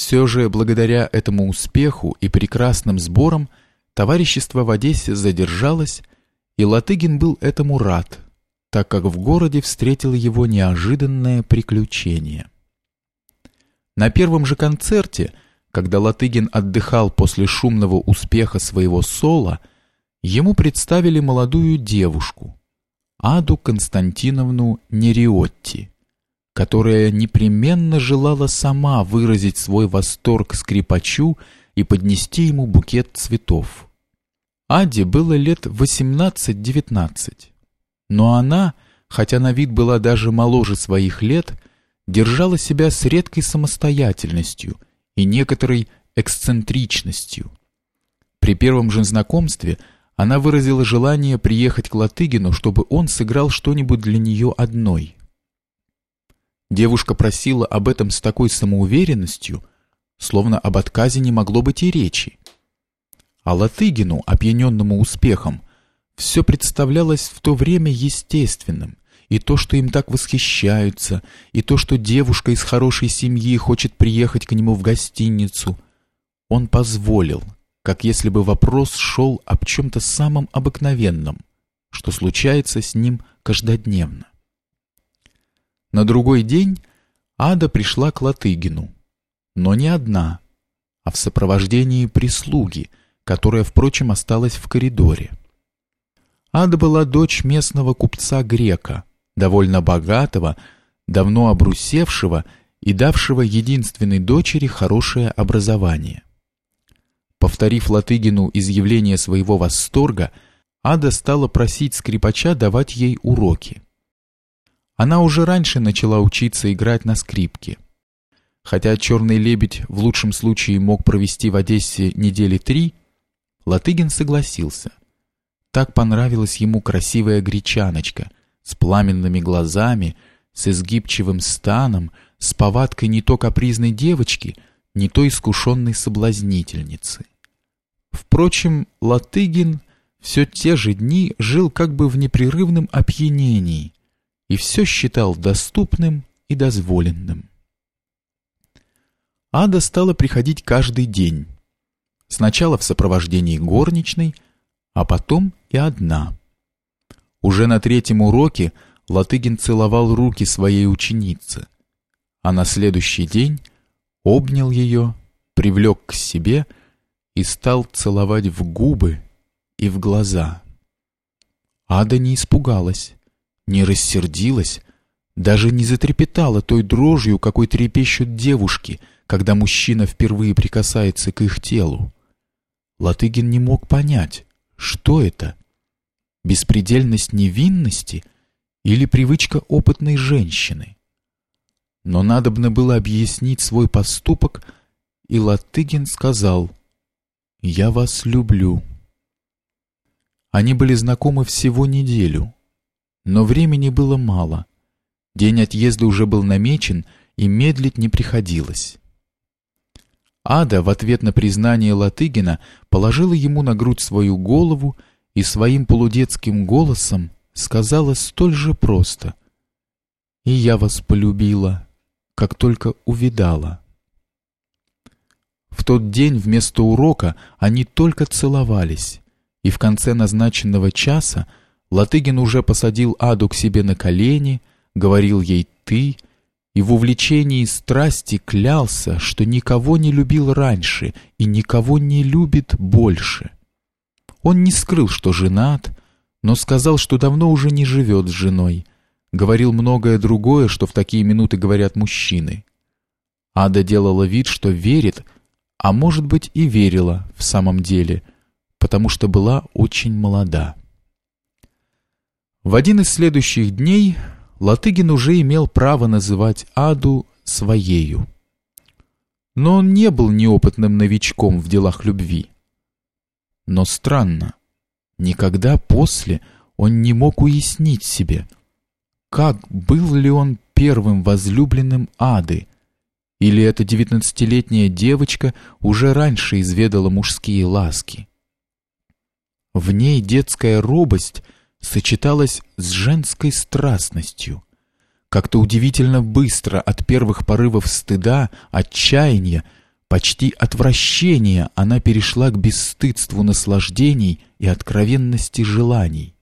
Все же благодаря этому успеху и прекрасным сборам товарищество в Одессе задержалось, и Латыгин был этому рад, так как в городе встретил его неожиданное приключение. На первом же концерте, когда Латыгин отдыхал после шумного успеха своего соло, ему представили молодую девушку, Аду Константиновну Нериотти, которая непременно желала сама выразить свой восторг скрипачу и поднести ему букет цветов. Аде было лет 18-19, но она, хотя на вид была даже моложе своих лет, держала себя с редкой самостоятельностью и некоторой эксцентричностью. При первом же знакомстве она выразила желание приехать к Латыгину, чтобы он сыграл что-нибудь для нее одной. Девушка просила об этом с такой самоуверенностью, словно об отказе не могло быть и речи. А Латыгину, опьяненному успехом, все представлялось в то время естественным, и то, что им так восхищаются, и то, что девушка из хорошей семьи хочет приехать к нему в гостиницу. Он позволил, как если бы вопрос шел об чем-то самом обыкновенном, что случается с ним каждодневно. На другой день Ада пришла к Латыгину, но не одна, а в сопровождении прислуги, которая, впрочем, осталась в коридоре. Ада была дочь местного купца-грека, довольно богатого, давно обрусевшего и давшего единственной дочери хорошее образование. Повторив Латыгину изъявление своего восторга, Ада стала просить скрипача давать ей уроки. Она уже раньше начала учиться играть на скрипке. Хотя «Черный лебедь» в лучшем случае мог провести в Одессе недели три, Латыгин согласился. Так понравилась ему красивая гречаночка с пламенными глазами, с изгибчивым станом, с повадкой не то капризной девочки, не то искушенной соблазнительницы. Впрочем, Латыгин все те же дни жил как бы в непрерывном опьянении и все считал доступным и дозволенным. Ада стала приходить каждый день. Сначала в сопровождении горничной, а потом и одна. Уже на третьем уроке Латыгин целовал руки своей ученицы, а на следующий день обнял ее, привлек к себе и стал целовать в губы и в глаза. Ада не испугалась, не рассердилась, даже не затрепетала той дрожью, какой трепещут девушки, когда мужчина впервые прикасается к их телу. Латыгин не мог понять, что это? Беспредельность невинности или привычка опытной женщины? Но надобно было объяснить свой поступок, и Латыгин сказал «Я вас люблю». Они были знакомы всего неделю, но времени было мало. День отъезда уже был намечен, и медлить не приходилось. Ада в ответ на признание Латыгина положила ему на грудь свою голову и своим полудетским голосом сказала столь же просто «И я вас полюбила, как только увидала». В тот день вместо урока они только целовались, и в конце назначенного часа Латыгин уже посадил Аду к себе на колени, говорил ей «ты», и в увлечении страсти клялся, что никого не любил раньше и никого не любит больше. Он не скрыл, что женат, но сказал, что давно уже не живет с женой. Говорил многое другое, что в такие минуты говорят мужчины. Ада делала вид, что верит, а может быть и верила в самом деле, потому что была очень молода. В один из следующих дней Латыгин уже имел право называть Аду своею. Но он не был неопытным новичком в делах любви. Но странно, никогда после он не мог уяснить себе, как был ли он первым возлюбленным Ады, или эта девятнадцатилетняя девочка уже раньше изведала мужские ласки. В ней детская робость — сочеталось с женской страстностью. Как-то удивительно быстро от первых порывов стыда, отчаяния, Почти отвращения она перешла к бесстыдству наслаждений и откровенности желаний.